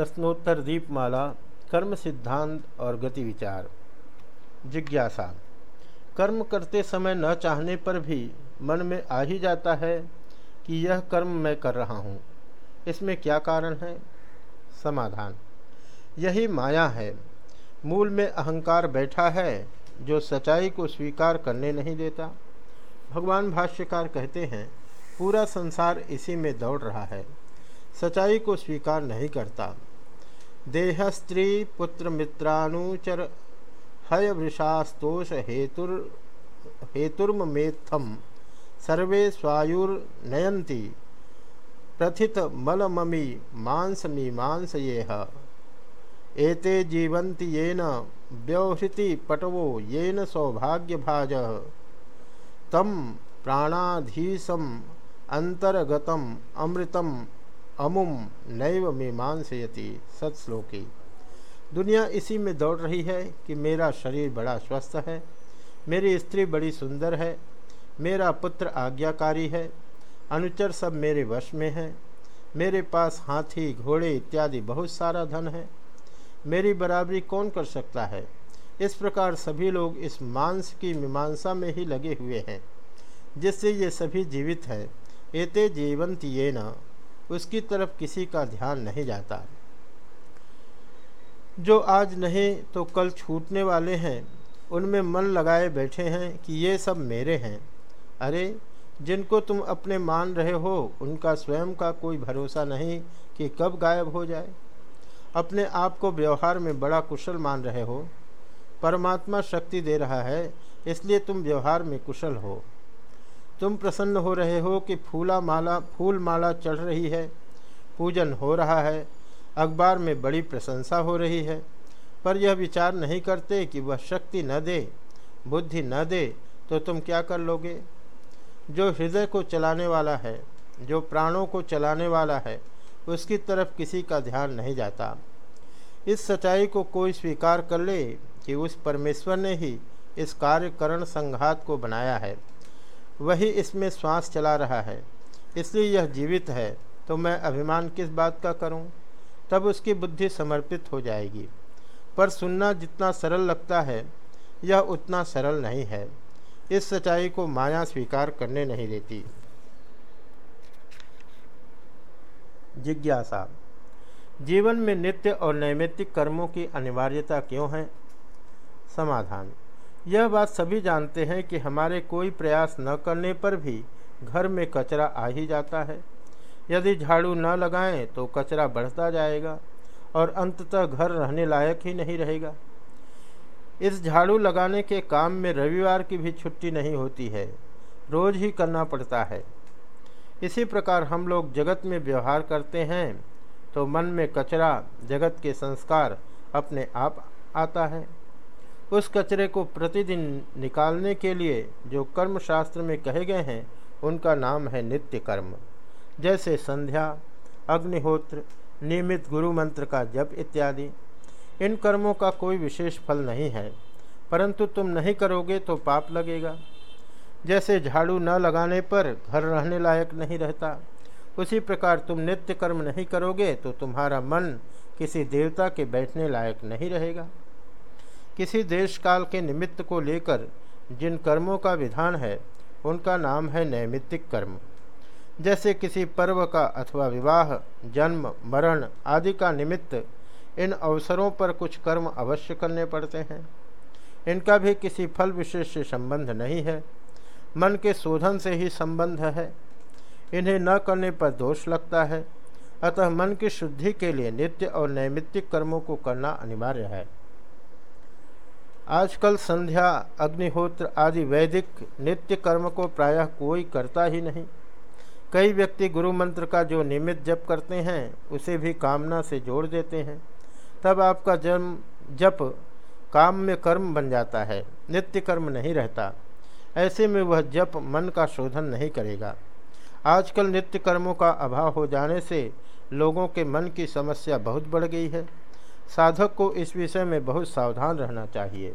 प्रश्नोत्तर दीपमाला कर्म सिद्धांत और गति विचार जिज्ञासा, कर्म करते समय न चाहने पर भी मन में आ ही जाता है कि यह कर्म मैं कर रहा हूँ। इसमें क्या कारण है? समाधान। यही माया है। मूल में अहंकार बैठा है जो सच्चाई को स्वीकार करने नहीं देता। भगवान भाष्यकार कहते हैं, पूरा संसार इसी में दौड़ रहा है। सच्चाई को स्वीकार नहीं करता। देह स्त्री पुत्र मित्रानुचर हय वृषास्तोष हेतुर हेतुर्मेत्थम सर्वे स्वायुर्नयंती प्रथित मलममी मांस मीमांस ये एते जीवन्ति येन व्यवहृति पटवो येन सौभाग्यभाज। तम प्राणाधीशम अंतर्गतम अमृतम अमुम नैव मीमांसयति सत्श्लोकी। दुनिया इसी में दौड़ रही है कि मेरा शरीर बड़ा स्वस्थ है, मेरी स्त्री बड़ी सुंदर है, मेरा पुत्र आज्ञाकारी है, अनुचर सब मेरे वश में हैं, मेरे पास हाथी, घोड़े इत्यादि बहुत सारा धन है, मेरी बराबरी कौन कर सकता है? इस प्रकार सभी लोग इस मांस की मीमांसा में ही लगे हुए हैं, जिससे ये सभी जीवित हैं, एते जीवंत ये न उसकी तरफ़ किसी का ध्यान नहीं जाता। जो आज नहीं तो कल छूटने वाले हैं। उनमें मन लगाए बैठे हैं कि ये सब मेरे हैं। अरे, जिनको तुम अपने मान रहे हो, उनका स्वयं का कोई भरोसा नहीं कि कब गायब हो जाए। अपने आप को व्यवहार में बड़ा कुशल मान रहे हो। परमात्मा शक्ति दे रहा है, इसलिए तुम व्यवहार में कुशल हो। तुम प्रसन्न हो रहे हो कि फूला माला, फूल माला चढ़ रही है। पूजन हो रहा है। अखबार में बड़ी प्रशंसा हो रही है। पर यह विचार नहीं करते कि वह शक्ति न दे, बुद्धि न दे तो तुम क्या कर लोगे? जो हृदय को चलाने वाला है, जो प्राणों को चलाने वाला है, उसकी तरफ़ किसी का ध्यान नहीं जाता। इस सच्चाई को कोई स्वीकार कर ले कि उस परमेश्वर ने ही इस कार्यकरण संघात को बनाया है। वही इसमें श्वास चला रहा है। इसलिए यह जीवित है तो मैं अभिमान किस बात का करूँ? तब उसकी बुद्धि समर्पित हो जाएगी। पर सुनना जितना सरल लगता है, यह उतना सरल नहीं है। इस सच्चाई को माया स्वीकार करने नहीं देती। जिज्ञासा। जीवन में नित्य और नैमित्तिक कर्मों की अनिवार्यता क्यों है? समाधान। यह बात सभी जानते हैं कि हमारे कोई प्रयास न करने पर भी घर में कचरा आ ही जाता है। यदि झाड़ू न लगाएँ तो कचरा बढ़ता जाएगा और अंततः घर रहने लायक ही नहीं रहेगा। इस झाड़ू लगाने के काम में रविवार की भी छुट्टी नहीं होती है, रोज ही करना पड़ता है। इसी प्रकार हम लोग जगत में व्यवहार करते हैं तो मन में कचरा जगत के संस्कार अपने आप आता है। उस कचरे को प्रतिदिन निकालने के लिए जो कर्म शास्त्र में कहे गए हैं, उनका नाम है नित्य कर्म जैसे संध्या, अग्निहोत्र, नियमित गुरु मंत्र का जप इत्यादि, इन कर्मों का कोई विशेष फल नहीं है। परंतु तुम नहीं करोगे तो पाप लगेगा। जैसे झाड़ू न लगाने पर घर रहने लायक नहीं रहता, उसी प्रकार तुम नित्य कर्म नहीं करोगे तो तुम्हारा मन किसी देवता के बैठने लायक नहीं रहेगा। किसी देश काल के निमित्त को लेकर जिन कर्मों का विधान है, उनका नाम है नैमित्तिक कर्म। जैसे किसी पर्व का अथवा विवाह, जन्म, मरण आदि का निमित्त इन अवसरों पर कुछ कर्म अवश्य करने पड़ते हैं। इनका भी किसी फल विशेष से संबंध नहीं है। मन के शोधन से ही संबंध है। इन्हें न करने पर दोष लगता है। अतः मन की शुद्धि के लिए नित्य और नैमित्तिक कर्मों को करना अनिवार्य है। आजकल संध्या, अग्निहोत्र आदि वैदिक नित्य कर्म को प्रायः कोई करता ही नहीं। कई व्यक्ति गुरु मंत्र का जो निमित्त जप करते हैं, उसे भी कामना से जोड़ देते हैं। तब आपका जन्म, जप काम में कर्म बन जाता है, नित्य कर्म नहीं रहता। ऐसे में वह जप मन का शोधन नहीं करेगा। आजकल नित्य कर्मों का अभाव हो जाने से लोगों के मन की समस्या बहुत बढ़ गई है। साधक को इस विषय में बहुत सावधान रहना चाहिए।